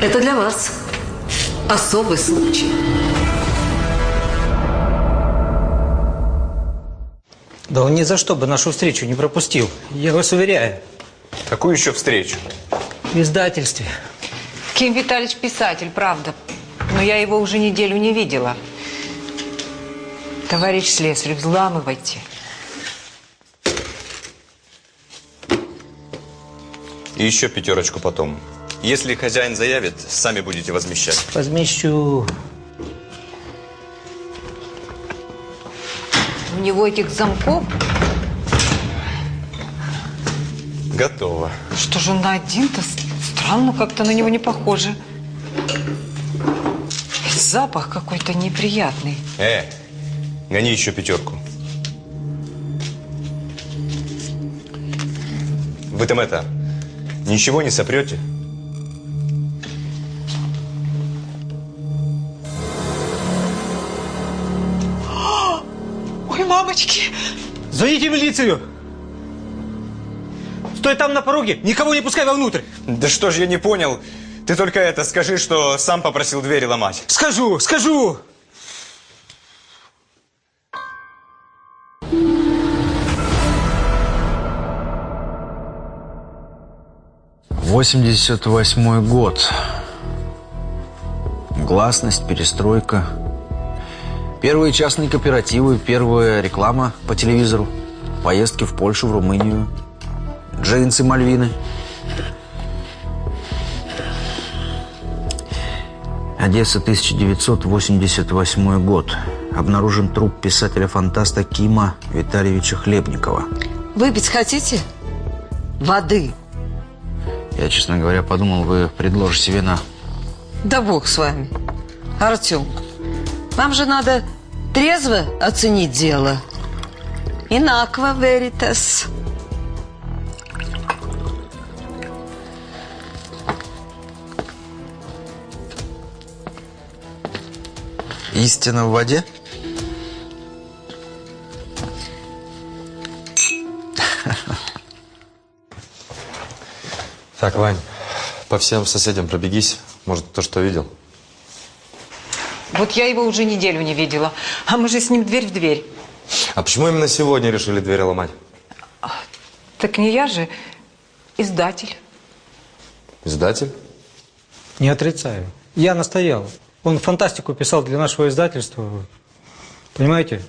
Это для вас особый случай. Да он ни за что бы нашу встречу не пропустил. Я вас уверяю. Какую еще встречу? В издательстве. Ким Витальевич писатель, правда. Но я его уже неделю не видела. Товарищ слесарь, взламывайте. И еще пятерочку потом. Если хозяин заявит, сами будете возмещать. Возмещу. У него этих замков... Готово. Что же он на один-то? Странно, как-то на него не похоже. Запах какой-то неприятный. Э, гони еще пятерку. Вы там это, ничего не сопрете? Ой, мамочки! Зовите милицию! Стой там на пороге, никого не пускай вовнутрь. Да что ж я не понял. Ты только это, скажи, что сам попросил двери ломать. Скажу, скажу. Восемьдесят восьмой год. Гласность, перестройка. Первые частные кооперативы, первая реклама по телевизору. Поездки в Польшу, в Румынию. Джинсы Мальвины. Одесса, 1988 год. Обнаружен труп писателя-фантаста Кима Витальевича Хлебникова. Выпить хотите? Воды. Я, честно говоря, подумал, вы предложите вина. Да бог с вами. Артем, вам же надо трезво оценить дело. Инаква веритас. Истина в воде? Так, Вань, по всем соседям пробегись. Может, кто что видел? Вот я его уже неделю не видела. А мы же с ним дверь в дверь. А почему именно сегодня решили двери ломать? Так не я же, издатель. Издатель? Не отрицаю. Я настоял. Он фантастику писал для нашего издательства. Понимаете?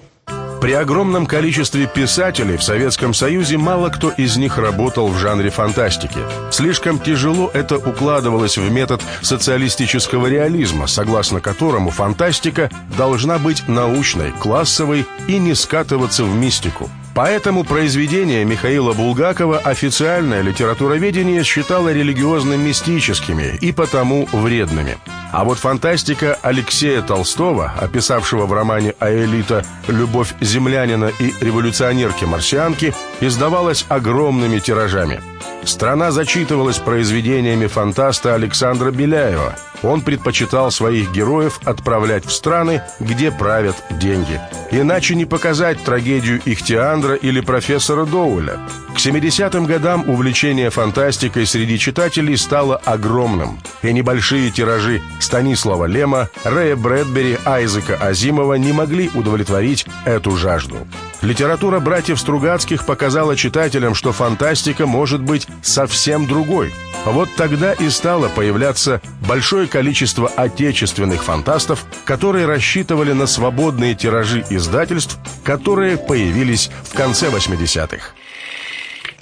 При огромном количестве писателей в Советском Союзе мало кто из них работал в жанре фантастики. Слишком тяжело это укладывалось в метод социалистического реализма, согласно которому фантастика должна быть научной, классовой и не скатываться в мистику. Поэтому произведения Михаила Булгакова официальное литературоведение считало религиозно-мистическими и потому вредными. А вот фантастика Алексея Толстого, описавшего в романе «Аэлита» любовь землянина и революционерки-марсианки, издавалась огромными тиражами. Страна зачитывалась произведениями фантаста Александра Беляева. Он предпочитал своих героев отправлять в страны, где правят деньги. Иначе не показать трагедию Ихтиандра или профессора Доуэля. К 70-м годам увлечение фантастикой среди читателей стало огромным. И небольшие тиражи Станислава Лема, Рэя Брэдбери, Айзека Азимова не могли удовлетворить эту жажду. Литература братьев Стругацких показала читателям, что фантастика может быть совсем другой. Вот тогда и стало появляться большое количество отечественных фантастов, которые рассчитывали на свободные тиражи издательств, которые появились в конце 80-х.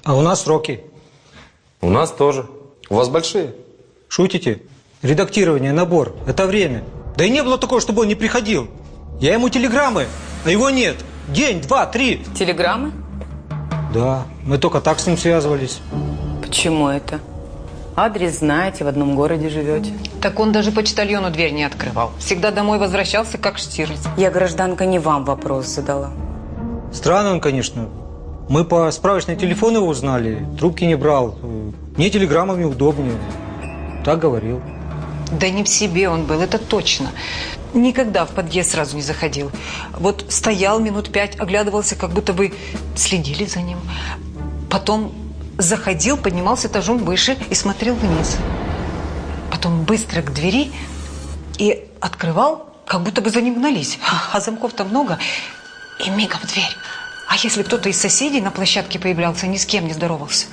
А у нас сроки. У нас тоже. У вас большие? Шутите? Редактирование, набор – это время. Да и не было такого, чтобы он не приходил. Я ему телеграммы, а его нет. День, два, три. Телеграммы? Да, мы только так с ним связывались. Почему это? Адрес знаете, в одном городе живете. Так он даже почтальону дверь не открывал. Всегда домой возвращался, как Штирлиц. Я, гражданка, не вам вопрос задала. Странно он, конечно. Мы по справочной телефону его узнали. Трубки не брал. Мне телеграммами удобнее. Так говорил. Да не в себе он был, это точно. Никогда в подъезд сразу не заходил. Вот стоял минут пять, оглядывался, как будто бы следили за ним. Потом заходил, поднимался этажом выше и смотрел вниз. Потом быстро к двери и открывал, как будто бы за ним гнались. А замков-то много. И мигом в дверь. А если кто-то из соседей на площадке появлялся, ни с кем не здоровался.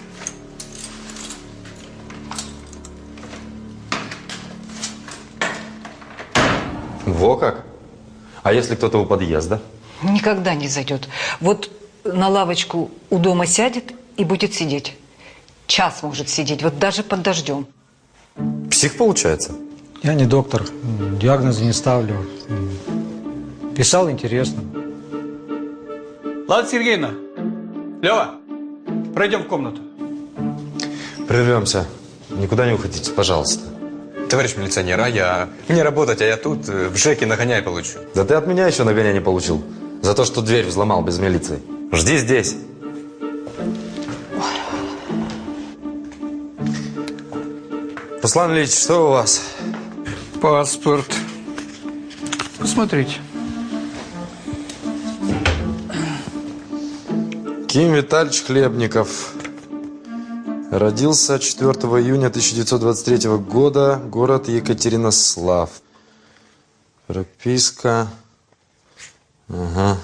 Во как? А если кто-то у подъезда? Никогда не зайдет. Вот на лавочку у дома сядет и будет сидеть. Час может сидеть, вот даже под дождем. Псих получается? Я не доктор, диагнозы не ставлю. Писал интересно. Ладно, Сергеевна. Лева, пройдем в комнату. Прервемся. Никуда не уходите, пожалуйста. Товарищ милиционер, а я... Мне работать, а я тут э, в ЖЭКе нагоняй получу. Да ты от меня еще нагоняй не получил. За то, что дверь взломал без милиции. Жди здесь. Руслан Ильич, что у вас? Паспорт. Посмотрите. Ким Витальевич Хлебников. Родился 4 июня 1923 года. Город Екатеринослав. Прописка. Ага.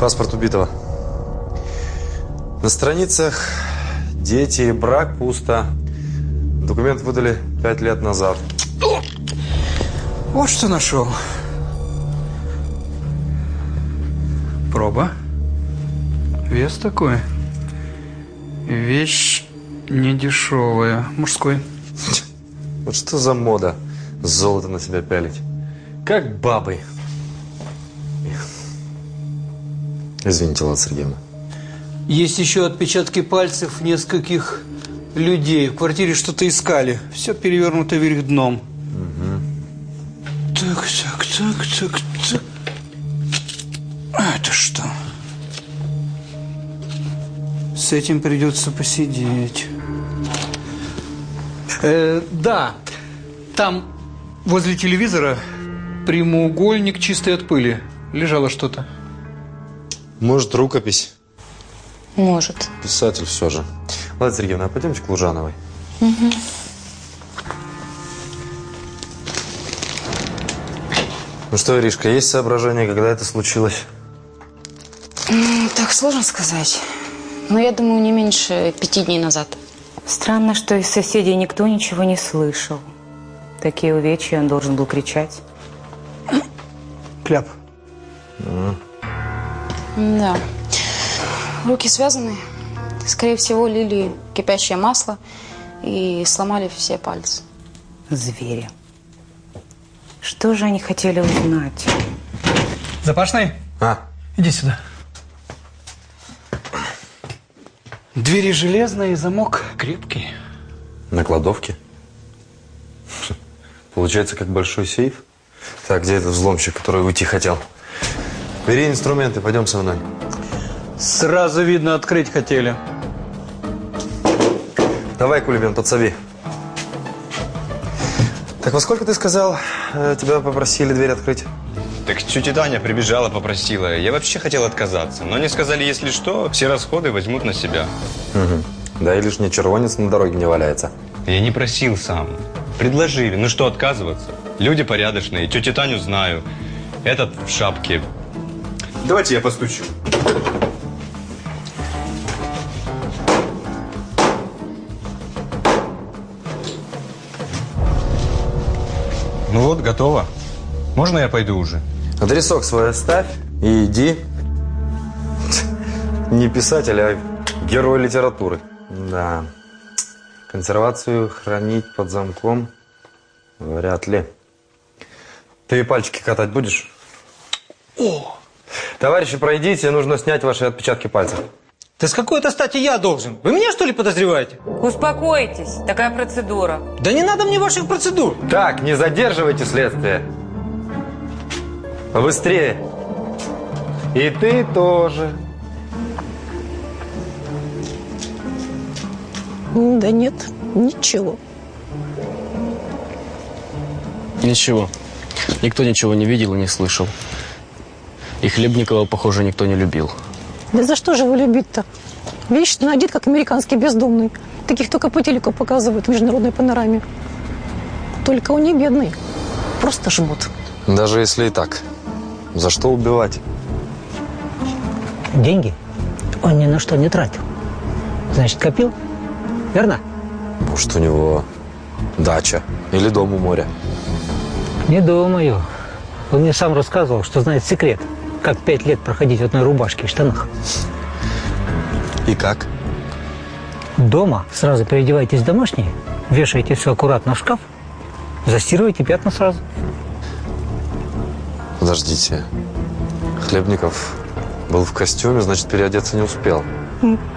Паспорт убитого. На страницах дети и брак пусто. Документ выдали пять лет назад. Вот что нашел. Проба. Вес такой. Вещь не дешевая. Мужской. Вот что за мода золото на себя пялить. Как бабы. Извините, Лада Сергеевна. Есть еще отпечатки пальцев нескольких людей. В квартире что-то искали. Все перевернуто вверх дном. Так, так, так, так, так. А это что? С этим придется посидеть. Э, да, там возле телевизора прямоугольник чистый от пыли. Лежало что-то. Может, рукопись? Может. Писатель все же. Ладно, Сергеевна, а пойдемте к Лужановой. Угу. Ну что, Иришка, есть соображение, когда это случилось? Так сложно сказать. Но я думаю, не меньше пяти дней назад. Странно, что из соседей никто ничего не слышал. Такие увечья он должен был кричать. Кляп. Да. Руки связаны. Скорее всего, лили кипящее масло и сломали все пальцы. Звери. Что же они хотели узнать? Запашный? А? Иди сюда. Двери железные, замок крепкий. На кладовке? Получается, как большой сейф? Так, где этот взломщик, который уйти хотел? Бери инструменты, пойдем со мной. Сразу видно, открыть хотели. Давай, Кулибин, подсоби. Так, во сколько ты сказал, э, тебя попросили дверь открыть? Так тетя Таня прибежала, попросила. Я вообще хотел отказаться. Но они сказали, если что, все расходы возьмут на себя. Угу. Да и лишний червонец на дороге не валяется. Я не просил сам. Предложили. Ну что отказываться? Люди порядочные. Тетю Таню знаю. Этот в шапке. Давайте я постучу. Ну вот, готово. Можно я пойду уже? Адресок свой оставь и иди. Не писатель, а герой литературы. Да. Консервацию хранить под замком вряд ли. Ты пальчики катать будешь? О! Товарищи, пройдите, нужно снять ваши отпечатки пальцев. Да с какой-то стати я должен? Вы меня, что ли, подозреваете? Успокойтесь, такая процедура. Да не надо мне ваших процедур. Так, не задерживайте следствие. Побыстрее. И ты тоже. Да нет, ничего. Ничего. Никто ничего не видел и не слышал. И Хлебникова, похоже, никто не любил. Да за что же его любить-то? Вечно одет, как американский бездомный. Таких только по телеку показывают в международной панораме. Только он не бедный. Просто жмут. Даже если и так. За что убивать? Деньги он ни на что не тратил. Значит, копил? Верно? Может, у него дача или дом у моря? Не думаю. Он мне сам рассказывал, что знает секрет, как пять лет проходить в одной рубашке и штанах. И как? Дома сразу переодевайтесь в домашние, вешаете все аккуратно в шкаф, застирываете пятна сразу. Подождите. Хлебников был в костюме, значит, переодеться не успел.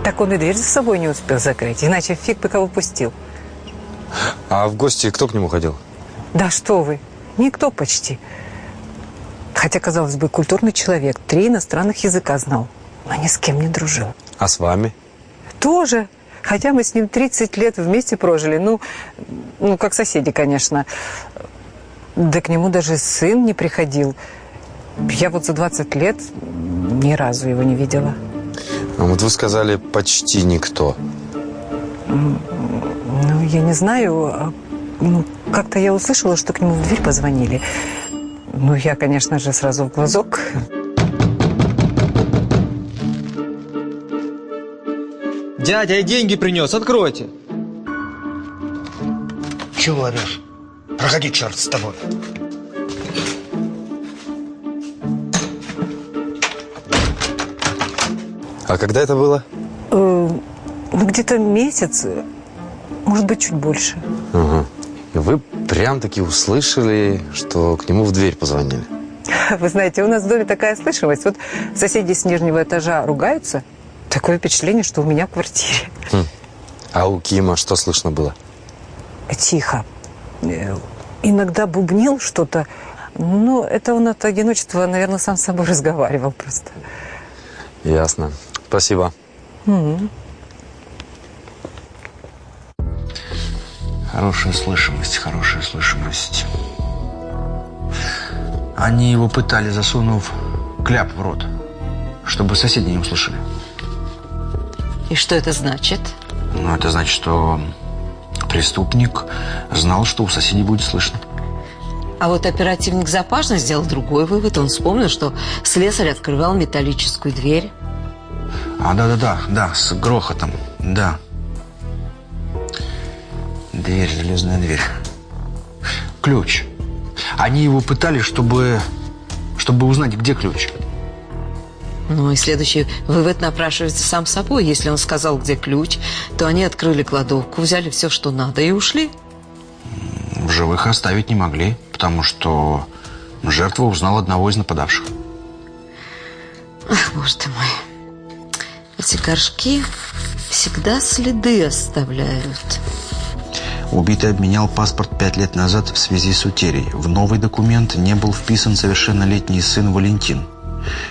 Так он и дверь за собой не успел закрыть, иначе фиг бы кого пустил. А в гости кто к нему ходил? Да что вы, никто почти. Хотя, казалось бы, культурный человек, три иностранных языка знал, но ни с кем не дружил. А с вами? Тоже. Хотя мы с ним 30 лет вместе прожили. Ну, ну, как соседи, конечно. Да к нему даже сын не приходил. Я вот за 20 лет ни разу его не видела. А вот вы сказали, почти никто. Ну, я не знаю. а, Ну, как-то я услышала, что к нему в дверь позвонили. Ну, я, конечно же, сразу в глазок. Дядя, я деньги принес, откройте. Чего орешь? Проходи, черт с тобой. А когда это было? Э, Ну, где-то месяц, может быть, чуть больше. И вы прям-таки услышали, что к нему в дверь позвонили? Вы знаете, у нас в доме такая слышимость. Вот соседи с нижнего этажа ругаются. Такое впечатление, что у меня в квартире. Хм. А у Кима что слышно было? Тихо. Э, Иногда бубнил что-то. Но это он от одиночества, наверное, сам с собой разговаривал просто. Ясно. Спасибо. Мгм. Хорошая слышимость, хорошая слышимость. Они его пытали, засунув кляп в рот, чтобы соседи не услышали. И что это значит? Ну, это значит, что преступник знал, что у соседей будет слышно. А вот оперативник Запашный сделал другой вывод. Он вспомнил, что слесарь открывал металлическую дверь. А, да-да-да, да, с грохотом, да. Дверь, железная дверь. Ключ. Они его пытали, чтобы, чтобы узнать, где ключ. Ну и следующий вывод напрашивается сам собой. Если он сказал, где ключ, то они открыли кладовку, взяли все, что надо, и ушли. В живых оставить не могли, потому что жертва узнала одного из нападавших. Ах, боже ты мой. Эти горшки всегда следы оставляют. Убитый обменял паспорт пять лет назад в связи с утерей. В новый документ не был вписан совершеннолетний сын Валентин.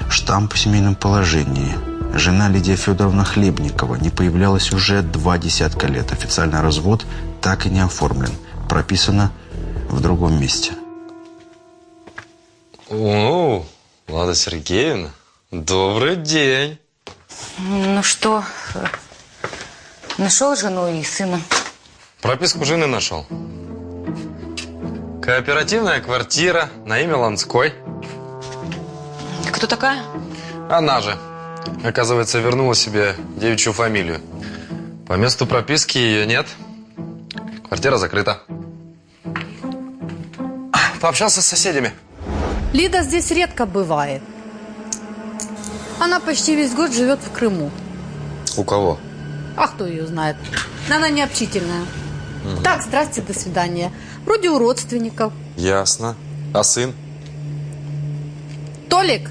Штамп в семейном положении. Жена Лидия Федоровна Хлебникова не появлялась уже два десятка лет. Официальный развод так и не оформлен. Прописано в другом месте. О, Влада Сергеевна, добрый день. Ну что, э, нашел жену и сына? Прописку жены нашел. Кооперативная квартира на имя Ланской. Кто такая? Она же. Оказывается, вернула себе девичью фамилию. По месту прописки ее нет. Квартира закрыта. Пообщался с соседями. Лида здесь редко бывает. Она почти весь год живет в Крыму. У кого? А кто ее знает? Она необщительная. Так, здрасте, до свидания. Вроде у родственников. Ясно. А сын? Толик,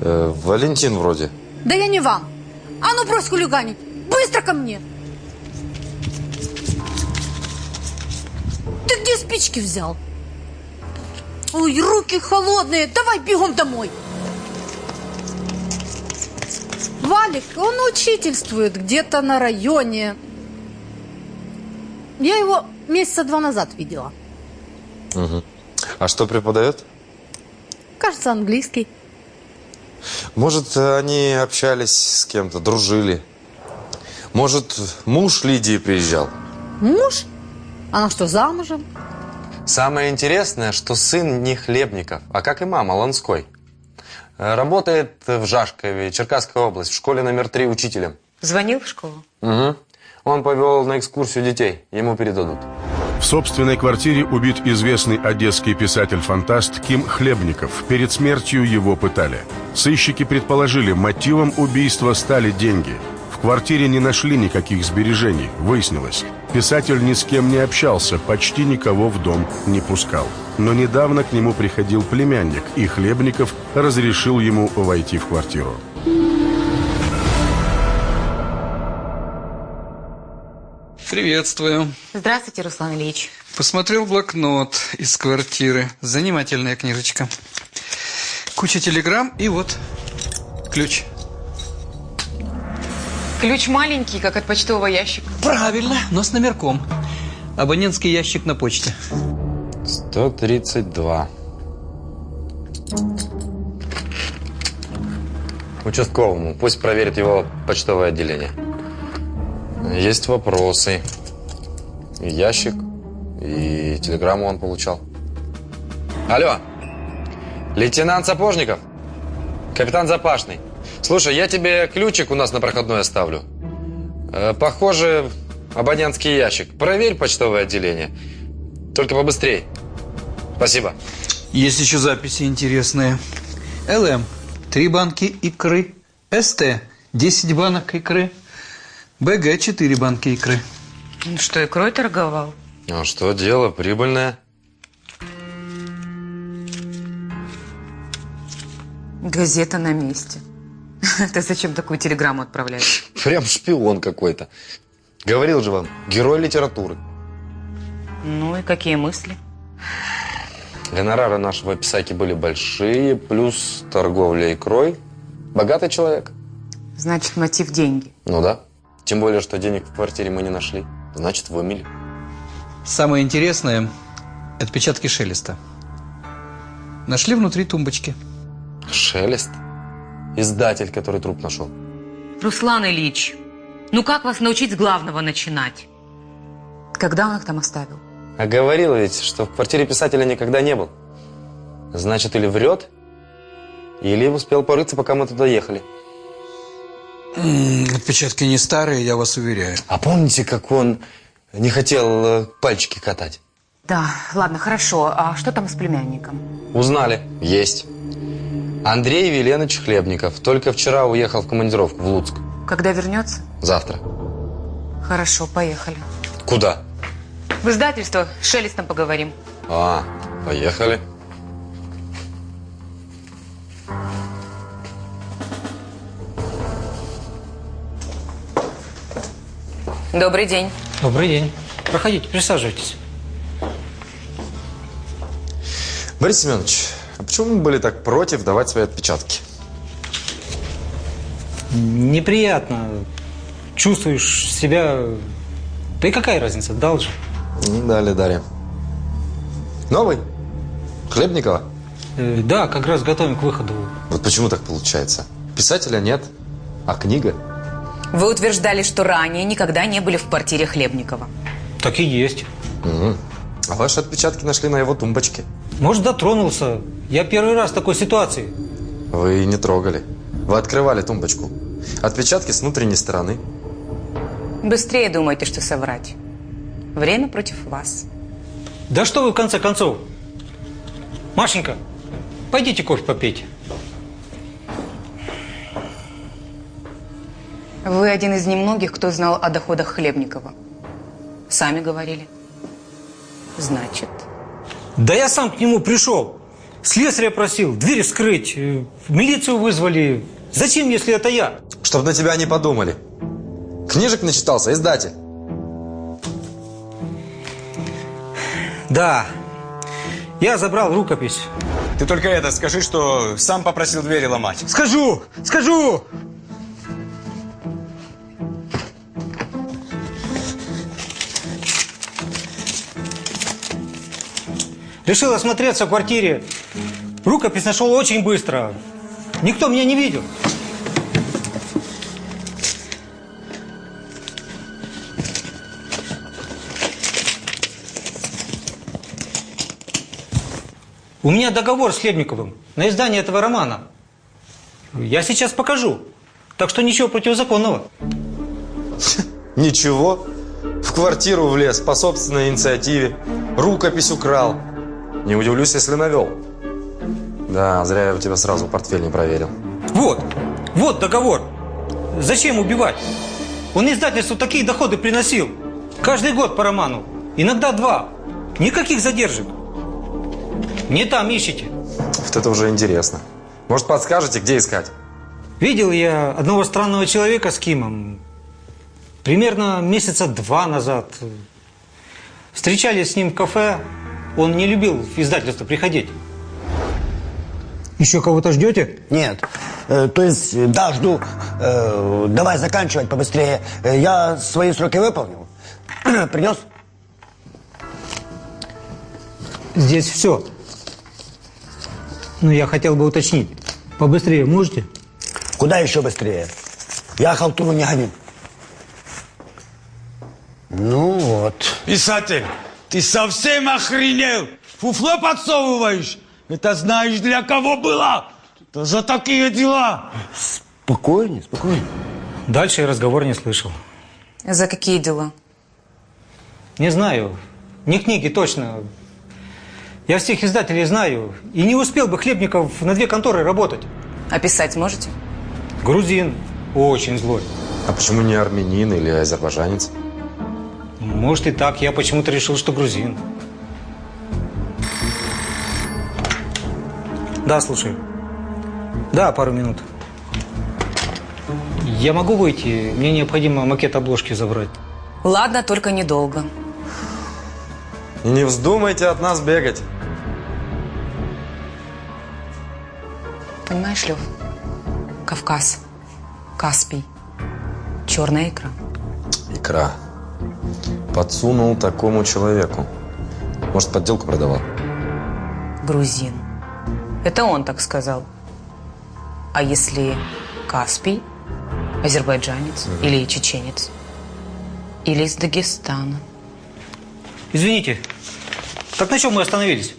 Э, Валентин вроде. да я не вам. А ну брось хулиганить! Быстро ко мне! Ты где спички взял? Ой, руки холодные. Давай бегом домой. Валик, он учительствует где-то на районе. Я его месяца два назад видела. Угу. А что преподает? Кажется, английский. Может, они общались с кем-то, дружили. Может, муж Лидии приезжал? Муж? Она что, замужем? Самое интересное, что сын не Хлебников, а как и мама, Ланской. Работает в Жашкове, Черкасская область, в школе номер три учителем. Звонил в школу? Угу. Он повел на экскурсию детей, ему передадут. В собственной квартире убит известный одесский писатель-фантаст Ким Хлебников. Перед смертью его пытали. Сыщики предположили, мотивом убийства стали деньги. В квартире не нашли никаких сбережений, выяснилось. Писатель ни с кем не общался, почти никого в дом не пускал. Но недавно к нему приходил племянник, и Хлебников разрешил ему войти в квартиру. Приветствую. Здравствуйте, Руслан Ильич. Посмотрел блокнот из квартиры. Занимательная книжечка. Куча телеграмм и вот ключ. Ключ маленький, как от почтового ящика. Правильно, но с номерком. Абонентский ящик на почте. 132. Участковому. Пусть проверит его почтовое отделение. Есть вопросы. И ящик, и телеграмму он получал. Алло, лейтенант Сапожников? Капитан Запашный. Слушай, я тебе ключик у нас на проходной оставлю. Э, похоже, абонентский ящик. Проверь почтовое отделение. Только побыстрей. Спасибо. Есть еще записи интересные. ЛМ. Три банки икры. СТ. 10 банок икры. БГ. Четыре банки икры. Ну что, икрой торговал? А что дело? Прибыльное. Газета на месте. Ты зачем такую телеграмму отправляешь? Прям шпион какой-то. Говорил же вам, герой литературы. Ну и какие мысли? Гонорары нашего писаки были большие, плюс торговля икрой. Богатый человек. Значит, мотив деньги. Ну да. Тем более, что денег в квартире мы не нашли. Значит, вымели. Самое интересное – отпечатки шелеста. Нашли внутри тумбочки. Шелест? Издатель, который труп нашел. Руслан Ильич, ну как вас научить с главного начинать? Когда он их там оставил? А говорил ведь, что в квартире писателя никогда не был. Значит, или врет, или успел порыться, пока мы туда ехали. Отпечатки не старые, я вас уверяю. А помните, как он не хотел э, пальчики катать? Да, ладно, хорошо. А что там с племянником? Узнали. Есть. Андрей Веленович Хлебников. Только вчера уехал в командировку в Луцк. Когда вернется? Завтра. Хорошо, поехали. Куда? В издательство с Шелестом поговорим. А, поехали. Добрый день. Добрый день. Проходите, присаживайтесь. Борис Семенович, а почему вы были так против давать свои отпечатки? Неприятно. Чувствуешь себя... Да и какая разница, дал же. Не дали, Дарья. Новый? Хлебникова? Э, да, как раз готовим к выходу. Вот почему так получается? Писателя нет, а книга? Вы утверждали, что ранее никогда не были в квартире Хлебникова. Так и есть. Угу. А ваши отпечатки нашли на его тумбочке. Может, дотронулся. Я первый раз в такой ситуации. Вы не трогали. Вы открывали тумбочку. Отпечатки с внутренней стороны. Быстрее думаете, что соврать. Время против вас. Да что вы в конце концов? Машенька, пойдите кофе попейте. Вы один из немногих, кто знал о доходах Хлебникова. Сами говорили. Значит... Да я сам к нему пришел. Слесаря просил, дверь вскрыть, э, милицию вызвали. Зачем, если это я? Чтоб на тебя не подумали. Книжек начитался, издатель. Да, я забрал рукопись. Ты только это скажи, что сам попросил двери ломать. Скажу, скажу! Решил осмотреться в квартире. Рукопись нашел очень быстро. Никто меня не видел. У меня договор с Хлебниковым на издание этого романа. Я сейчас покажу. Так что ничего противозаконного. Ничего. В квартиру влез по собственной инициативе. Рукопись украл. Не удивлюсь, если навел. Да, зря я у тебя сразу портфель не проверил. Вот, вот договор. Зачем убивать? Он издательству такие доходы приносил. Каждый год по роману. Иногда два. Никаких задержек. Не там ищите. Вот это уже интересно. Может, подскажете, где искать? Видел я одного странного человека с Кимом. Примерно месяца два назад. Встречались с ним в кафе. Он не любил в издательство приходить. Еще кого-то ждете? Нет. Э, то есть, да, жду. Э, давай заканчивать побыстрее. Э, я свои сроки выполнил. Принес? Здесь все. Ну, я хотел бы уточнить. Побыстрее можете? Куда еще быстрее? Я халтуру не гоню. Ну вот. Писатель, ты совсем охренел? Фуфло подсовываешь? Это знаешь для кого было? Это за такие дела. Спокойнее, спокойнее. Дальше я разговор не слышал. За какие дела? Не знаю. Не книги, точно. Я всех издателей знаю. И не успел бы Хлебников на две конторы работать. А писать можете? Грузин. Очень злой. А почему не армянин или азербайджанец? Может и так. Я почему-то решил, что грузин. Да, слушай. Да, пару минут. Я могу выйти? Мне необходимо макет обложки забрать. Ладно, только недолго. Не вздумайте от нас бегать. Понимаешь, Лев? Кавказ, Каспий, черная икра. Икра. Подсунул такому человеку. Может, подделку продавал? Грузин. Это он так сказал. А если Каспий, азербайджанец Мгм. или чеченец? Или из Дагестана? Извините. Так на чем мы остановились?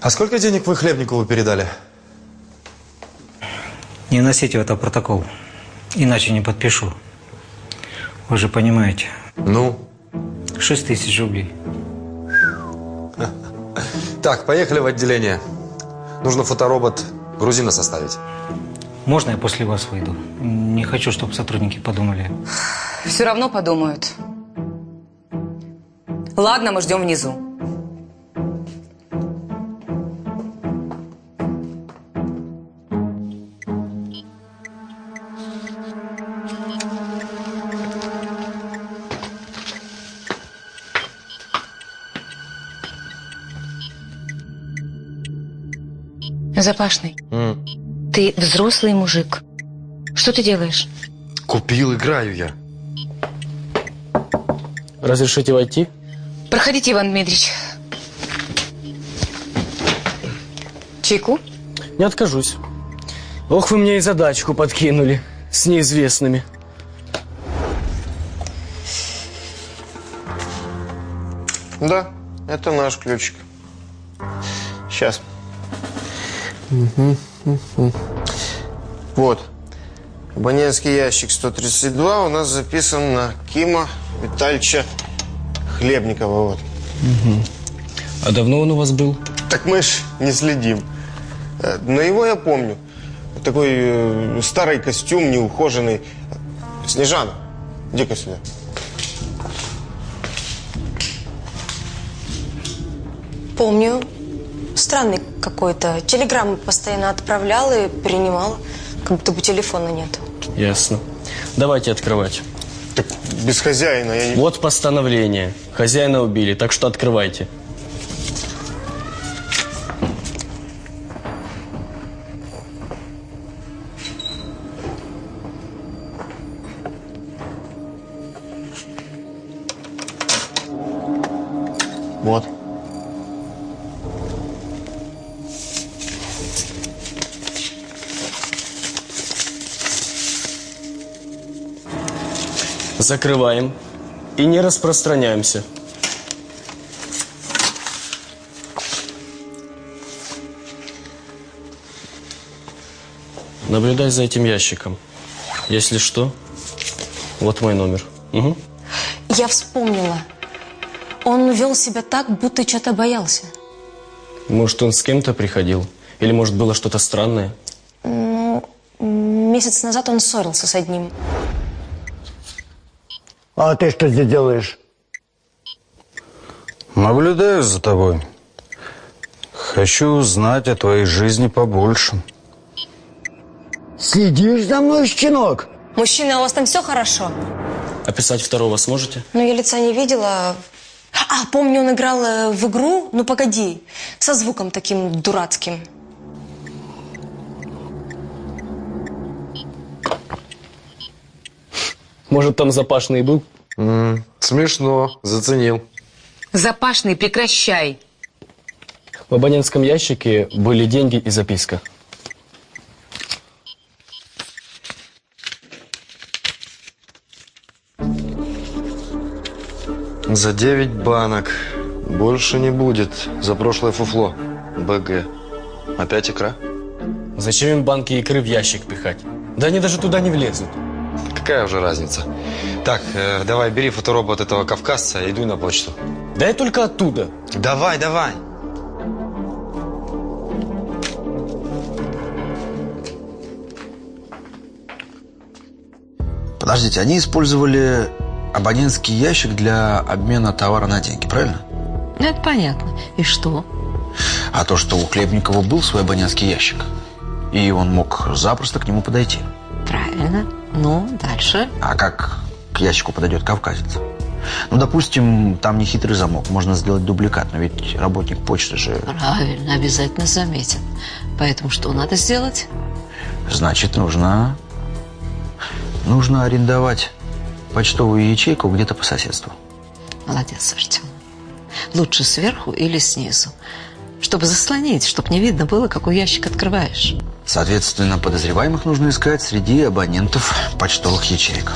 А сколько денег вы Хлебникову передали? Не носите в это протокол. Иначе не подпишу. Вы же понимаете. Ну? Шесть тысяч рублей. Так, поехали в отделение. Нужно фоторобот грузина составить. Можно я после вас выйду? Не хочу, чтобы сотрудники подумали. Все равно подумают. Ладно, мы ждем внизу. Запашный, ты взрослый мужик. Что ты делаешь? Купил, играю я. Разрешите войти? Проходите, Иван Дмитриевич. Чайку? Не откажусь. Ох, вы мне и задачку подкинули с неизвестными. Да, это наш ключик. Сейчас. Мгм, мгм. Вот. Абонентский ящик 132 у нас записан на Кима Витальевича Хлебникова. Вот. А давно он у вас был? Так мы ж не следим. Э, Но его я помню. Такой э, старый костюм, неухоженный. Снежана, иди-ка сюда. Помню. Странный какой-то. Телеграммы постоянно отправлял и принимал. Как будто бы телефона нет. Ясно. Давайте открывать. Так без хозяина я не... Вот постановление. Хозяина убили, так что открывайте. Закрываем. И не распространяемся. Наблюдай за этим ящиком. Если что, вот мой номер. Угу. Я вспомнила. Он вел себя так, будто что-то боялся. Может, он с кем-то приходил? Или, может, было что-то странное? Ну, месяц назад он ссорился с одним. А ты что здесь делаешь? Наблюдаю за тобой. Хочу узнать о твоей жизни побольше. Следишь за мной, щенок? Мужчина, у вас там все хорошо? Описать второго сможете? Ну, я лица не видела. А, помню, он играл э, в игру, ну погоди, со звуком таким дурацким. Может, там запашный был? смешно, заценил. Запашный, прекращай. В абонентском ящике были деньги и записка. За 9 банок. Больше не будет. За прошлое фуфло. БГ. Опять икра? Зачем им банки икры в ящик пихать? Да они даже туда не влезут. Какая уже разница? Так, э, давай, бери фоторобот этого кавказца и иду на почту. Да я только оттуда. Давай, давай. Подождите, они использовали абонентский ящик для обмена товара на деньги, правильно? Ну, это понятно. И что? А то, что у Хлебникова был свой абонентский ящик, и он мог запросто к нему подойти. Правильно. Ну, дальше. А как к ящику подойдет кавказец? Ну, допустим, там не хитрый замок, можно сделать дубликат, но ведь работник почты же... Правильно, обязательно заметит. Поэтому что надо сделать? Значит, нужно... Нужно арендовать почтовую ячейку где-то по соседству. Молодец, Артем. Лучше сверху или снизу. Чтобы заслонить, чтобы не видно было, какой ящик открываешь. Соответственно, подозреваемых нужно искать среди абонентов почтовых ячеек.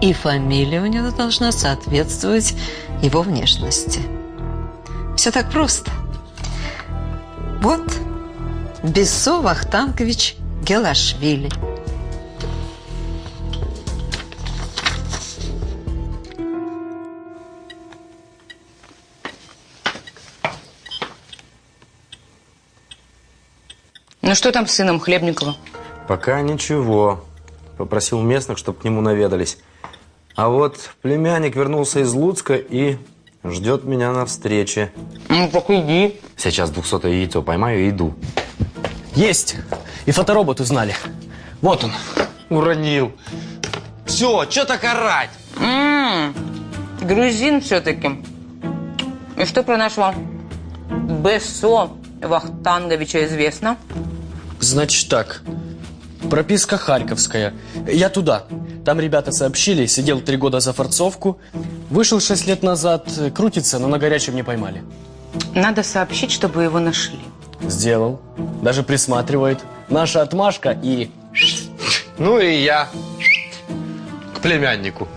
И фамилия у него должна соответствовать его внешности. Все так просто. Вот Бессо Вахтангович Гелашвили. Ну что там с сыном Хлебникова? Пока ничего. Попросил местных, чтобы к нему наведались. А вот племянник вернулся из Луцка и ждет меня на встрече. Ну, так иди. Сейчас двухсотое яйцо поймаю и иду. Есть! И фоторобот узнали. Вот он. Уронил. Все, что так орать? М-м, грузин все-таки. И что про нашего Бессо Вахтанговича известно? Значит так. Прописка Харьковская. Я туда. Там ребята сообщили, сидел три года за форцовку. Вышел шесть лет назад, крутится, но на горячем не поймали. Надо сообщить, чтобы его нашли. Сделал. Даже присматривает. Наша отмашка и... Ну и я к племяннику.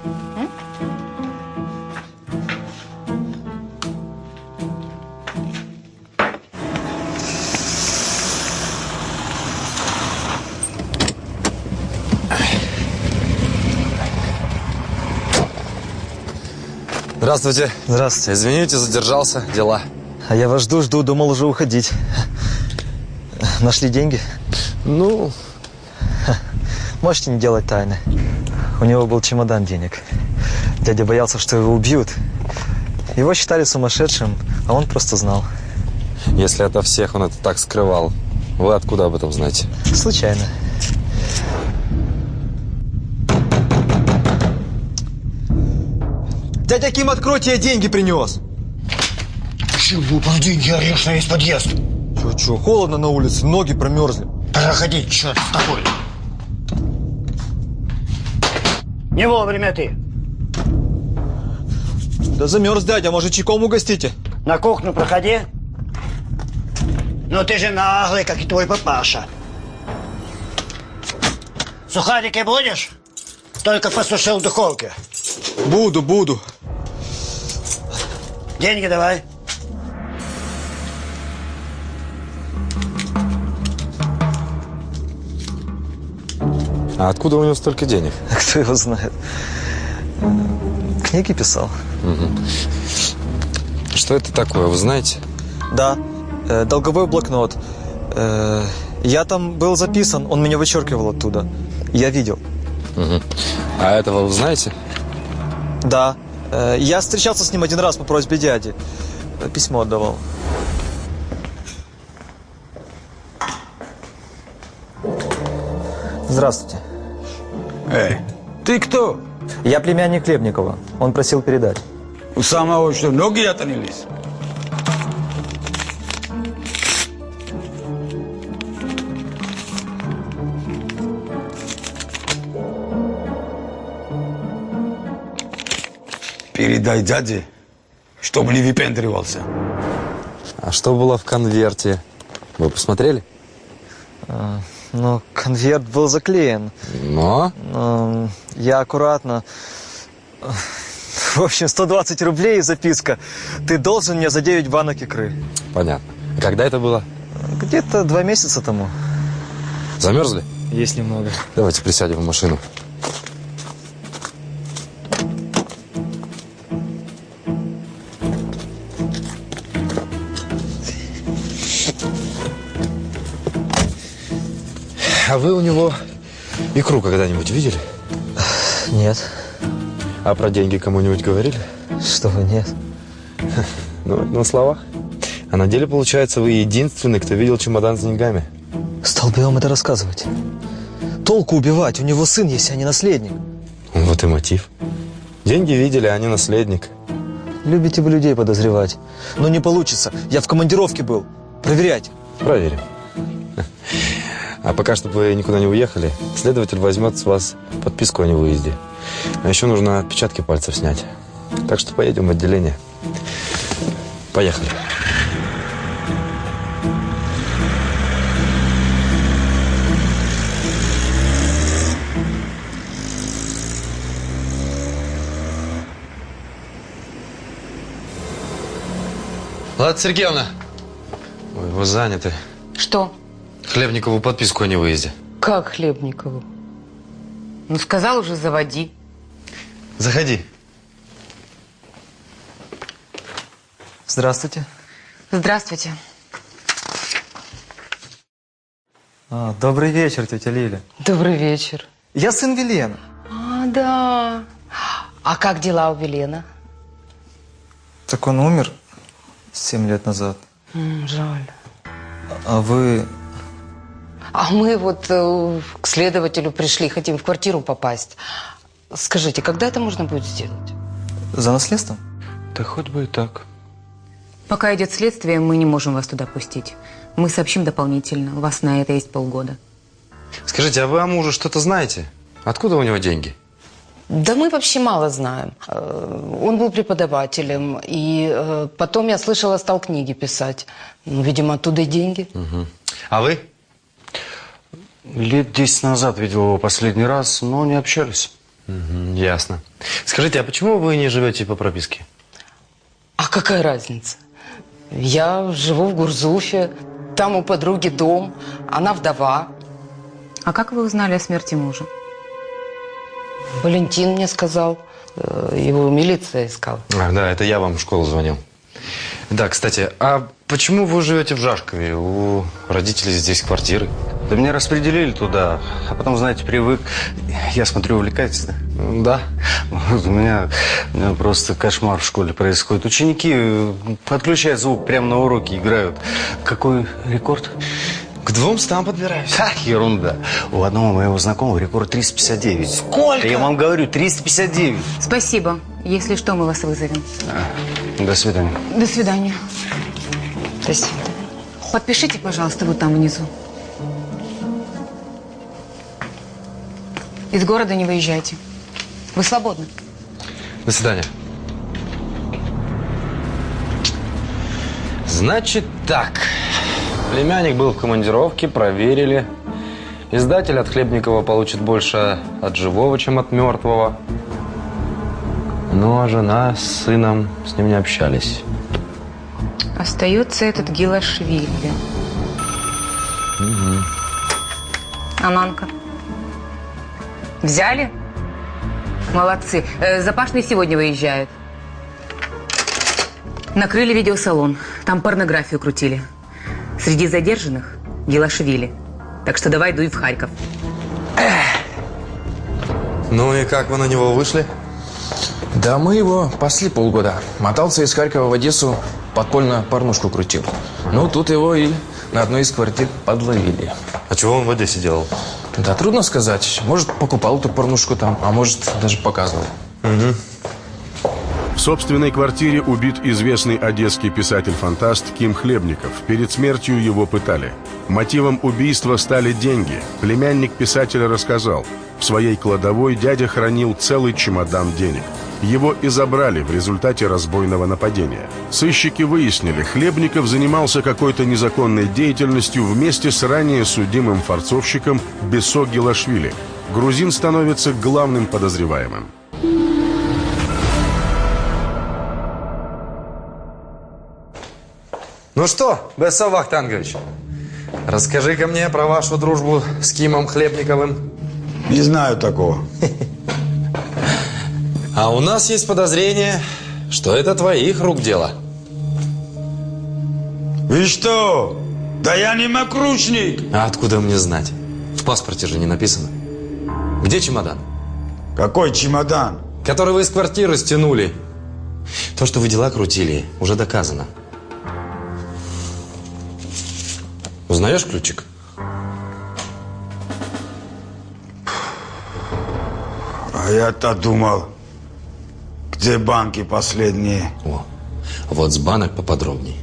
Здравствуйте. Здравствуйте. Извините, задержался. Дела. А я вас жду, жду, думал уже уходить. Нашли деньги? Ну... Можете не делать тайны. У него был чемодан денег. Дядя боялся, что его убьют. Его считали сумасшедшим, а он просто знал. Если ото всех он это так скрывал, вы откуда об этом знаете? Случайно. Дядя Ким, откройте, я деньги принес. Чего про деньги орешь на весь подъезд? Чё, чё, холодно на улице, ноги промерзли. Проходи, черт с тобой. Не вовремя ты. Да замерз дядя, может чайком угостите? На кухню проходи. Ну ты же наглый, как и твой папаша. Сухарики будешь? Только посушил в духовке. Буду, буду. Деньги давай. А откуда у него столько денег? Кто его знает? Книги писал. Мгм. Что это такое, вы знаете? Да, э, долговой блокнот. Э, я там был записан, он меня вычеркивал оттуда. Я видел. Мгм. А этого вы знаете? Да. Э, я встречался с ним один раз по просьбе дяди. Э, Письмо отдавал. Здравствуйте. Эй, ты кто? Я племянник Хлебникова. Он просил передать. У самого что, ноги отнялись? Передай дяде, чтобы не выпендривался. А что было в конверте? Вы посмотрели? А, ну, конверт был заклеен. Но? Но я аккуратно... В общем, 120 рублей и записка. Ты должен мне за 9 банок икры. Понятно. А когда это было? Где-то два месяца тому. Замерзли? Есть немного. Давайте присядем в машину. А вы у него икру когда-нибудь видели? Нет. А про деньги кому-нибудь говорили? Что вы, нет. Ну, на словах. А на деле, получается, вы единственный, кто видел чемодан с деньгами. Стал бы я вам это рассказывать. Толку убивать, у него сын есть, а не наследник. Вот и мотив. Деньги видели, а не наследник. Любите вы людей подозревать. Но не получится. Я в командировке был. Проверять. Проверим. А пока, чтобы вы никуда не уехали, следователь возьмет с вас подписку о невыезде. А еще нужно отпечатки пальцев снять. Так что поедем в отделение. Поехали. Ладно, Сергеевна. Ой, вы заняты. Что? Хлебникову подписку о невыезде. Как Хлебникову? Ну, сказал уже, заводи. Заходи. Здравствуйте. Здравствуйте. А, добрый вечер, тетя Лиля. Добрый вечер. Я сын Велена. А, да. А как дела у Велена? Так он умер семь лет назад. М, жаль. А вы... А мы вот э, к следователю пришли, хотим в квартиру попасть. Скажите, когда это можно будет сделать? За наследством? Да хоть бы и так. Пока идет следствие, мы не можем вас туда пустить. Мы сообщим дополнительно. У вас на это есть полгода. Скажите, а вы о муже что-то знаете? Откуда у него деньги? Да мы вообще мало знаем. Э, Он был преподавателем, и э, потом я слышала, стал книги писать. Ну, видимо, оттуда и деньги. Угу. А вы? Лет десять назад видел его последний раз, но не общались. Мгм, ясно. Скажите, а почему вы не живете по прописке? А какая разница? Я живу в Гурзуфе, там у подруги дом, она вдова. А как вы узнали о смерти мужа? Валентин мне сказал. Э, Его милиция искала. А, да, это я вам в школу звонил. Да, кстати, а почему вы живете в Жашкове? У родителей здесь квартиры. Да меня распределили туда, а потом, знаете, привык. Я смотрю, увлекаетесь, да? Да. Вот у меня, у меня просто кошмар в школе происходит. Ученики э, подключают звук прямо на уроке, играют. Какой рекорд? К двум стам подбираюсь. Ха, ерунда. У одного моего знакомого рекорд 359. Сколько? Я вам говорю, 359. Спасибо. Если что, мы вас вызовем. А, до свидания. До свидания. Спасибо. Подпишите, пожалуйста, вот там внизу. Из города не выезжайте. Вы свободны. До свидания. Значит так. Племянник был в командировке, проверили. Издатель от Хлебникова получит больше от живого, чем от мертвого. Ну, а жена с сыном с ним не общались. Остается этот Гилашвили. Угу. Аманка. Взяли? Молодцы. Э, Запашный сегодня выезжает. Накрыли видеосалон. Там порнографию крутили. Среди задержанных Гилашвили. Так что давай дуй в Харьков. Ну и как вы на него вышли? Да мы его пасли полгода. Мотался из Харькова в Одессу, подпольно порнушку крутил. Ну, тут его и на одной из квартир подловили. А чего он в Одессе делал? Да трудно сказать. Может, покупал эту порнушку там, а может, даже показывал. Угу. В собственной квартире убит известный одесский писатель-фантаст Ким Хлебников. Перед смертью его пытали. Мотивом убийства стали деньги. Племянник писателя рассказал. В своей кладовой дядя хранил целый чемодан денег. Его и забрали в результате разбойного нападения. Сыщики выяснили, Хлебников занимался какой-то незаконной деятельностью вместе с ранее судимым форцовщиком Бесо Гилашвили. Грузин становится главным подозреваемым. Ну что, Бессо Вахтангович, расскажи-ка мне про вашу дружбу с Кимом Хлебниковым. Не знаю такого. А у нас есть подозрение, что это твоих рук дело. Вы что? Да я не мокрушник. А откуда мне знать? В паспорте же не написано. Где чемодан? Какой чемодан? Который вы из квартиры стянули. То, что вы дела крутили, уже доказано. Узнаешь ключик? А я-то думал, где банки последние. О, вот с банок поподробней.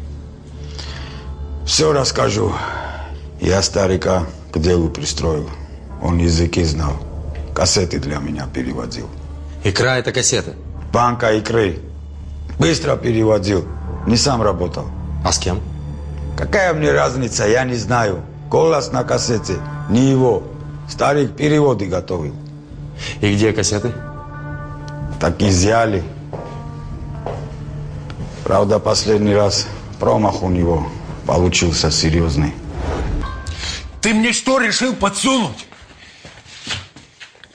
Все расскажу. Я старика к делу пристроил. Он языки знал. Кассеты для меня переводил. Икра это кассеты? Банка икры. Быстро переводил. Не сам работал. А с кем? Какая мне разница, я не знаю. Голос на кассете, не его. Старик переводы готовил. И где кассеты? Так изъяли. Правда, последний раз промах у него получился серьезный. Ты мне что решил подсунуть?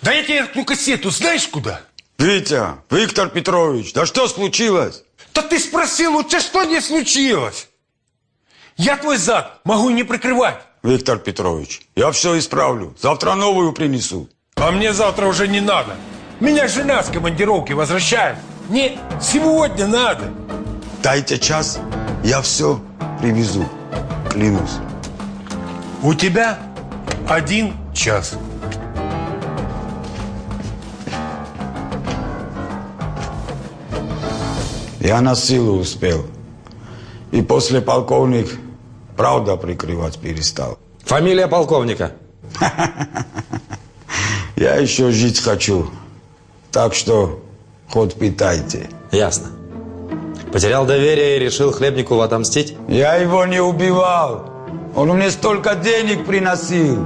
Да я тебе эту кассету знаешь куда? Витя, Виктор Петрович, да что случилось? Да ты спросил лучше, что не случилось? Я твой зад могу не прикрывать. Виктор Петрович, я все исправлю. Завтра новую принесу. А мне завтра уже не надо. Меня жена с командировки возвращает. Мне сегодня надо. Дайте час, я все привезу. Клянусь. У тебя один час. Я на силу успел. И после полковник правда прикрывать перестал. Фамилия полковника? Я еще жить хочу. Так что хоть питайте. Ясно. Потерял доверие и решил Хлебникову отомстить? Я его не убивал. Он мне столько денег приносил.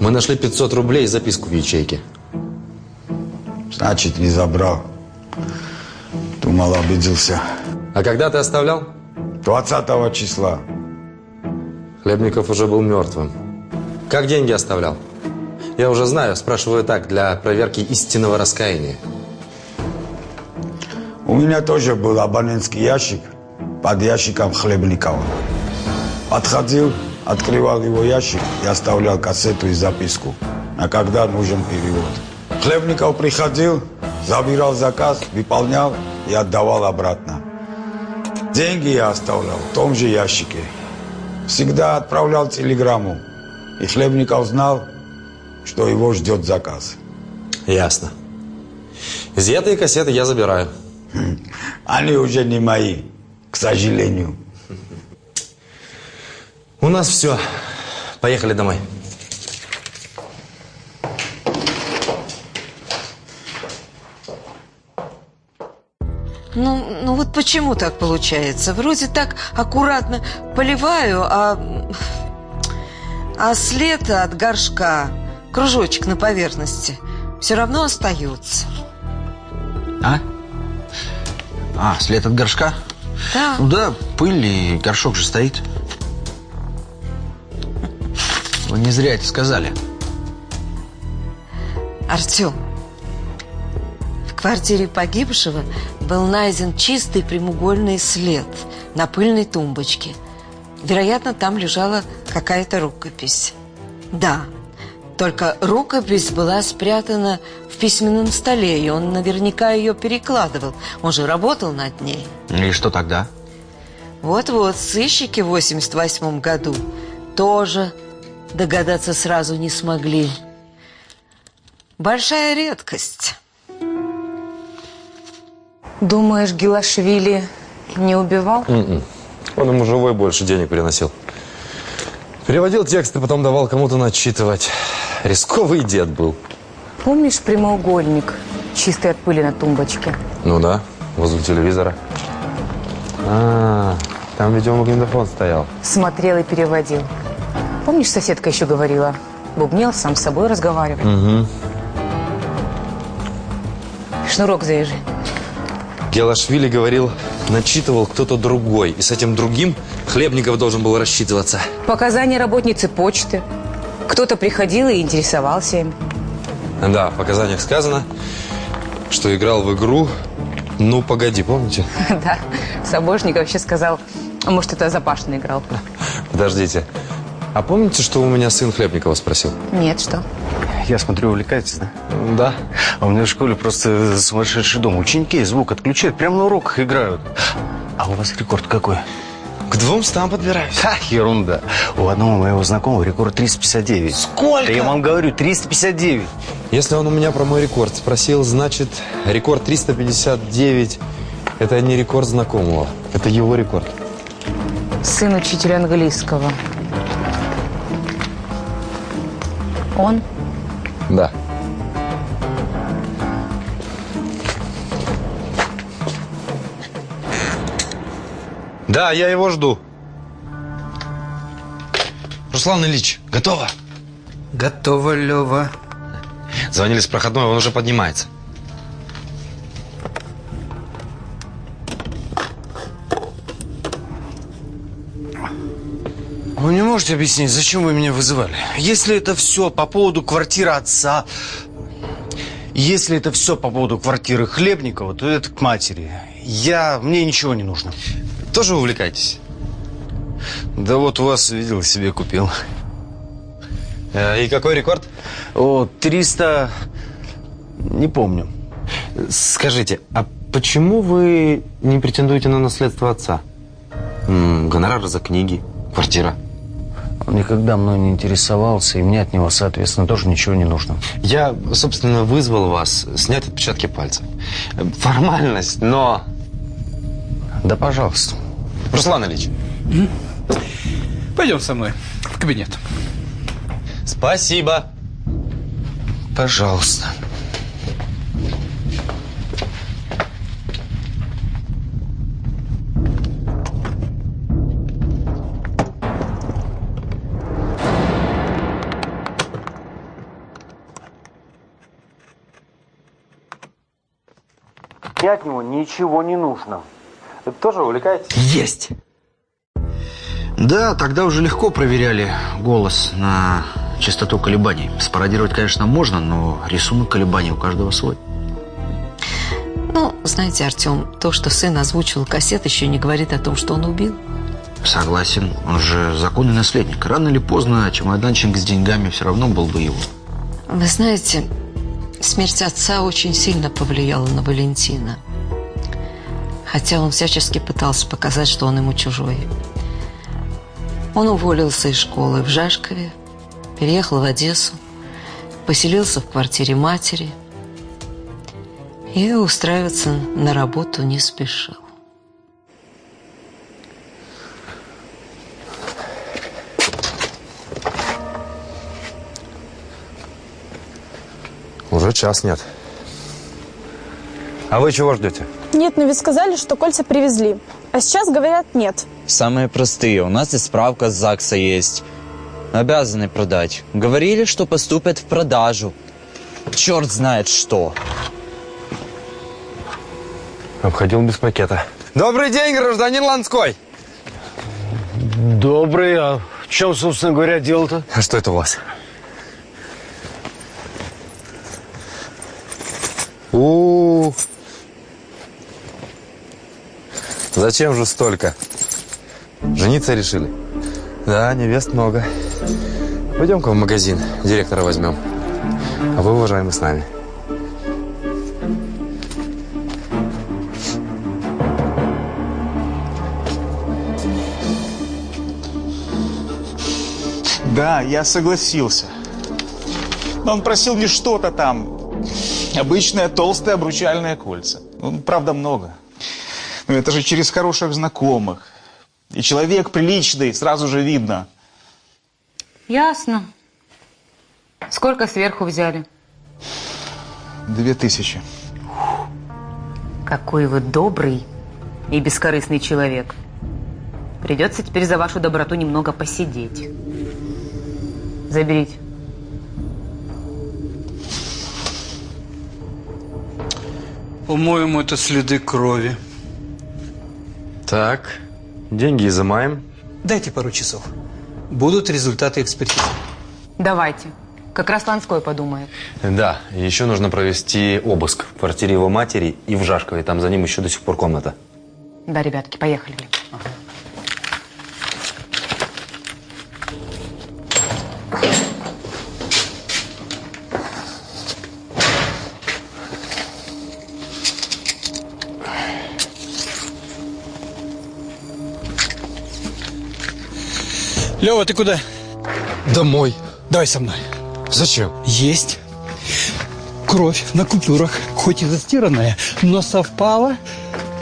Мы нашли 500 рублей и записку в ячейке. Значит, не забрал. Думал, обиделся. А когда ты оставлял? 20 числа. Хлебников уже был мертвым. Как деньги оставлял? Я уже знаю, спрашиваю так, для проверки истинного раскаяния. У меня тоже был абонентский ящик под ящиком Хлебникова. Подходил, открывал его ящик и оставлял кассету и записку, а когда нужен перевод. Хлебников приходил, забирал заказ, выполнял и отдавал обратно. Деньги я оставлял в том же ящике. всегда отправлял телеграмму. И Хлебников знал, что его ждет заказ. Ясно. Изъятые кассеты я забираю. Они уже не мои, к сожалению. У нас все. Поехали домой. Ну, ну вот почему так получается? Вроде так аккуратно поливаю, а, а след от горшка, кружочек на поверхности, все равно остается. А? А, след от горшка? Да. Ну да, пыль и горшок же стоит. Вы не зря это сказали. Артем, в квартире погибшего был найден чистый прямоугольный след на пыльной тумбочке. Вероятно, там лежала какая-то рукопись. Да, только рукопись была спрятана в письменном столе, и он наверняка ее перекладывал. Он же работал над ней. И что тогда? Вот-вот, сыщики в 88 году тоже догадаться сразу не смогли. Большая редкость. Думаешь, Гилашвили не убивал? М-м. Он ему живой больше денег приносил. Переводил тексты, потом давал кому-то начитывать. Рисковый дед был. Помнишь прямоугольник, чистый от пыли на тумбочке? Ну да, возле телевизора. А, там видеомагнитофон стоял. Смотрел и переводил. Помнишь, соседка еще говорила? Бубнел, сам с собой разговаривал. Угу. Шнурок завяжи. Гелашвили говорил, начитывал кто-то другой. И с этим другим Хлебников должен был рассчитываться. Показания работницы почты. Кто-то приходил и интересовался им. Да, в показаниях сказано, что играл в игру «Ну, погоди», помните? Да, Сабожник вообще сказал, а может, это Запашный играл. Подождите. А помните, что у меня сын Хлебникова спросил? Нет, что? Я смотрю, увлекаетесь, да? Да. А у меня в школе просто сумасшедший дом. Ученики звук отключают, прямо на уроках играют. А у вас рекорд какой? К двум стам подбираюсь. Ха, ерунда. У одного моего знакомого рекорд 359. Сколько? Да я вам говорю, 359. Если он у меня про мой рекорд спросил, значит, рекорд 359 – это не рекорд знакомого. Это его рекорд. Сын учителя английского. Он? Да. Да, я его жду. Руслан Ильич, готово? Готово, Лева. Звонили с проходной, он уже поднимается. Вы не можете объяснить, зачем вы меня вызывали? Если это все по поводу квартиры отца, если это все по поводу квартиры Хлебникова, то это к матери. Я, мне ничего не нужно. Тоже увлекаетесь? Да вот у вас видел, себе купил. Э, И какой рекорд? О, 300... Не помню. Скажите, а почему вы не претендуете на наследство отца? М, Гонорар за книги, квартира. Он никогда мной не интересовался, и мне от него, соответственно, тоже ничего не нужно. Я, собственно, вызвал вас снять отпечатки пальцев. Формальность, но... Да, пожалуйста. Руслан Ильич. Пойдем со мной в кабинет. Спасибо. Пожалуйста. Мне от него ничего не нужно. Вы тоже увлекаетесь? Есть! Да, тогда уже легко проверяли голос на частоту колебаний. Спародировать, конечно, можно, но рисунок колебаний у каждого свой. Ну, знаете, Артем, то, что сын озвучивал кассет, еще не говорит о том, что он убил. Согласен, он же законный наследник. Рано или поздно чемоданчик с деньгами все равно был бы его. Вы знаете, смерть отца очень сильно повлияла на Валентина. Хотя он всячески пытался показать, что он ему чужой. Он уволился из школы в Жашкове, переехал в Одессу, поселился в квартире матери и устраиваться на работу не спешил. Уже час нет. А вы чего ждете? Нет, но ведь сказали, что кольца привезли. А сейчас говорят нет. Самые простые. У нас и справка с ЗАГСа есть. Обязаны продать. Говорили, что поступят в продажу. Черт знает что. Обходил без пакета. Добрый день, гражданин Ланской. Добрый. А в чем, собственно говоря, дело-то? А что это у вас? У, -у, -у. Зачем же столько? Жениться решили? Да, невест много. Пойдем-ка в магазин, директора возьмем. А вы, уважаемый, с нами. Да, я согласился. Но он просил не что-то там. Обычное толстое обручальное кольца. Ну, правда, много. Это же через хороших знакомых. И человек приличный, сразу же видно. Ясно. Сколько сверху взяли? Две тысячи. Какой вы добрый и бескорыстный человек. Придется теперь за вашу доброту немного посидеть. Заберите. По-моему, это следы крови. Так, деньги изымаем. Дайте пару часов. Будут результаты экспертизы. Давайте. Как раз Ланской подумает. Да, еще нужно провести обыск в квартире его матери и в Жашкове. Там за ним еще до сих пор комната. Да, ребятки, поехали. Лева, ты куда? Домой. Давай со мной. Зачем? Есть. Кровь на купюрах, хоть и застиранная, но совпала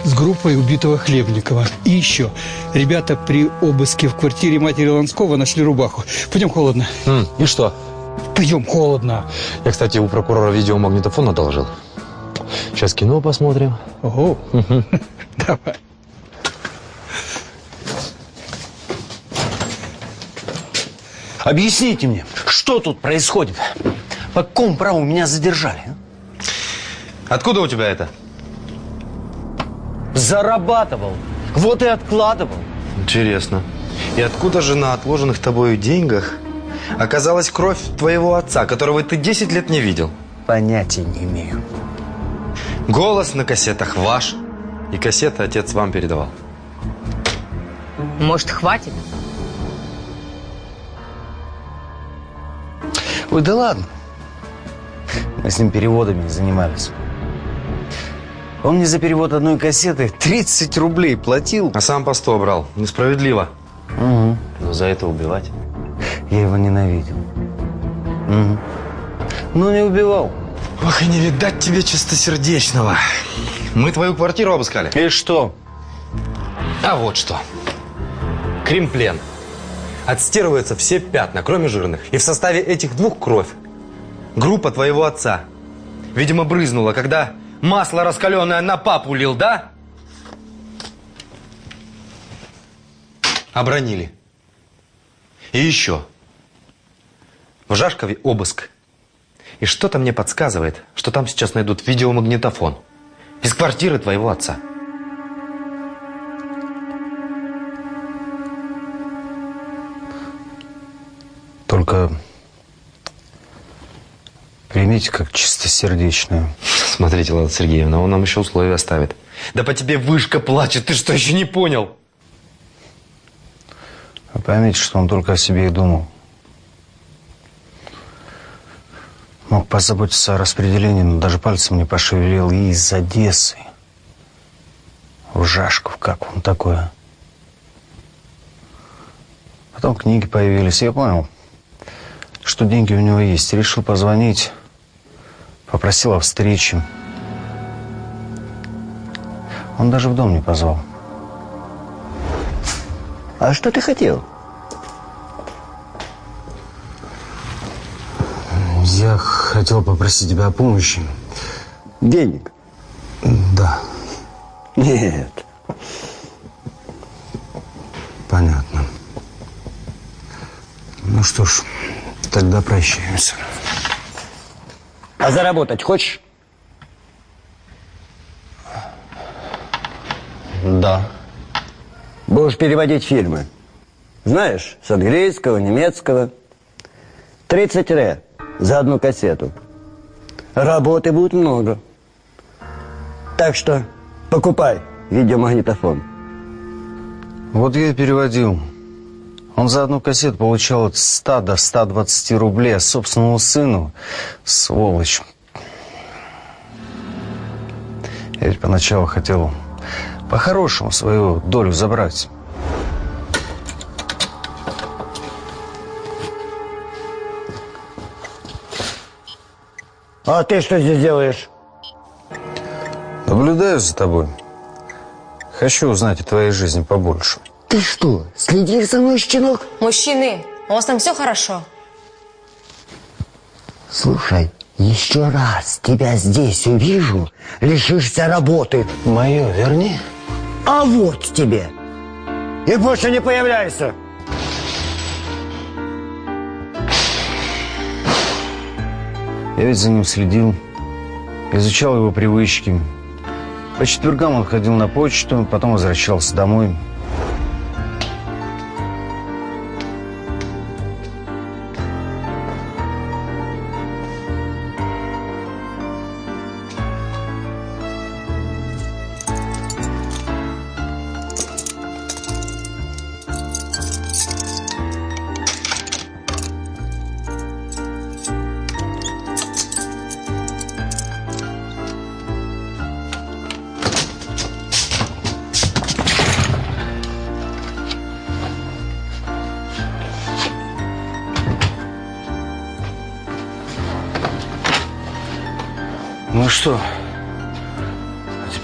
с группой убитого Хлебникова. И еще. Ребята при обыске в квартире матери Ланского нашли рубаху. Пойдем, холодно. И что? Пойдем, холодно. Я, кстати, у прокурора видеомагнитофон одолжил. Сейчас кино посмотрим. Ого. Давай. Объясните мне, что тут происходит? По какому праву меня задержали? а? Откуда у тебя это? Зарабатывал. Вот и откладывал. Интересно. И откуда же на отложенных тобою деньгах оказалась кровь твоего отца, которого ты 10 лет не видел? Понятия не имею. Голос на кассетах ваш, и кассеты отец вам передавал. Может, хватит? Ой, да ладно. Мы с ним переводами занимались. Он мне за перевод одной кассеты 30 рублей платил. А сам по 100 брал. Несправедливо. Угу. Но за это убивать. Я его ненавидел. Угу. Но не убивал. Ох, и не видать тебе чистосердечного. Мы твою квартиру обыскали. И что? А вот что. Кремплен. Отстирываются все пятна, кроме жирных. И в составе этих двух кровь. Группа твоего отца. Видимо, брызнула, когда масло раскаленное на папу лил, да? Обронили. И еще. В Жашкове обыск. И что-то мне подсказывает, что там сейчас найдут видеомагнитофон. Из квартиры твоего отца. Только примите как чистосердечную. Смотрите, Лада Сергеевна, он нам еще условия ставит. Да по тебе вышка плачет, ты что, еще не понял? Вы поймите, что он только о себе и думал. Мог позаботиться о распределении, но даже пальцем не пошевелил. И из Одессы. В Жашков, как он такое? Потом книги появились. Я понял, что деньги у него есть. Решил позвонить. Попросил о встрече. Он даже в дом не позвал. А что ты хотел? Я хотел попросить тебя о помощи. Денег? Да. Нет. Понятно. Ну что ж, тогда прощаемся. А заработать хочешь? Да. Будешь переводить фильмы. Знаешь, с английского, немецкого. 30 ре за одну кассету. Работы будет много. Так что покупай видеомагнитофон. Вот я и переводил. Он за одну кассету получал от 100 до 120 рублей, а собственному сыну, сволочь. Я ведь поначалу хотел по-хорошему свою долю забрать. А ты что здесь делаешь? Наблюдаю за тобой. Хочу узнать о твоей жизни побольше. Ты что, следишь за мной, щенок? Мужчины, у вас там все хорошо? Слушай, еще раз тебя здесь увижу, лишишься работы. Мое, верни. А вот тебе. И больше не появляйся. Я ведь за ним следил, изучал его привычки. По четвергам он ходил на почту, потом возвращался домой.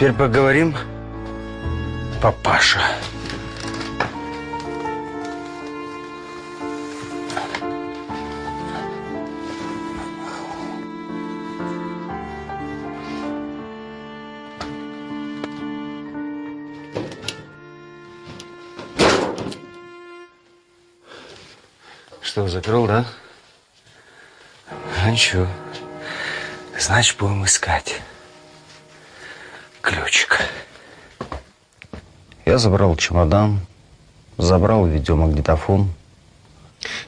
Теперь поговорим, папаша. Что, закрыл, да? А ничего. Значит, будем искать ключик. Я забрал чемодан, забрал видеомагнитофон.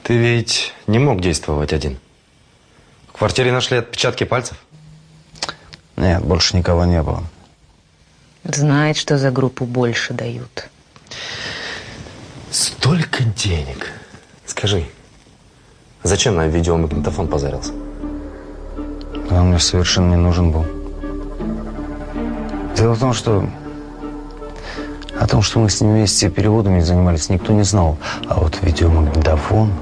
Ты ведь не мог действовать один. В квартире нашли отпечатки пальцев? Нет, больше никого не было. Знает, что за группу больше дают. Столько денег. Скажи, зачем на видеомагнитофон позарился? Он мне совершенно не нужен был. Дело в том, что о том, что мы с ним вместе переводами занимались, никто не знал. А вот видеомагнитофон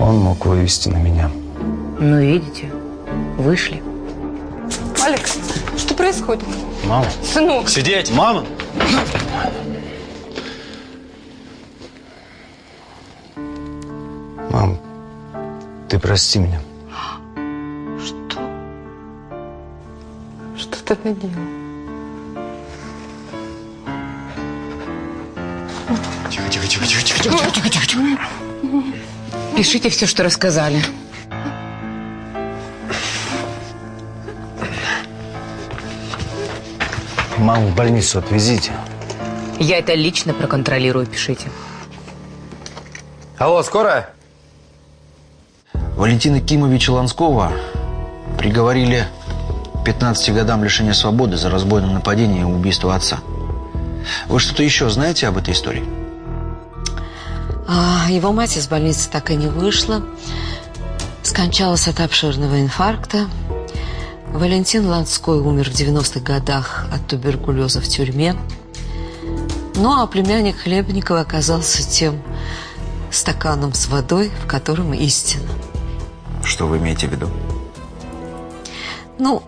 он мог вывести на меня. Ну, видите, вышли. Алекс, что происходит? Мама. Сынок. Сидеть! Мама! Мам, ты прости меня. Что ты наделал? Тихо, тихо, тихо, тихо, тихо, тихо, тихо, тихо. Пишите все, что рассказали. Маму в больницу отвезите. Я это лично проконтролирую, пишите. Алло, скорая? Валентина Кимовича Ланского приговорили к 15 годам лишения свободы за разбойное нападение и убийство отца. Вы что-то еще знаете об этой истории? А, его мать из больницы так и не вышла. Скончалась от обширного инфаркта. Валентин Ланской умер в 90-х годах от туберкулеза в тюрьме. Ну, а племянник Хлебникова оказался тем стаканом с водой, в котором истина. Что вы имеете в виду? Ну,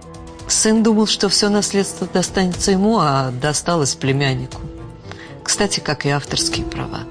сын думал, что все наследство достанется ему, а досталось племяннику. Кстати, как и авторские права.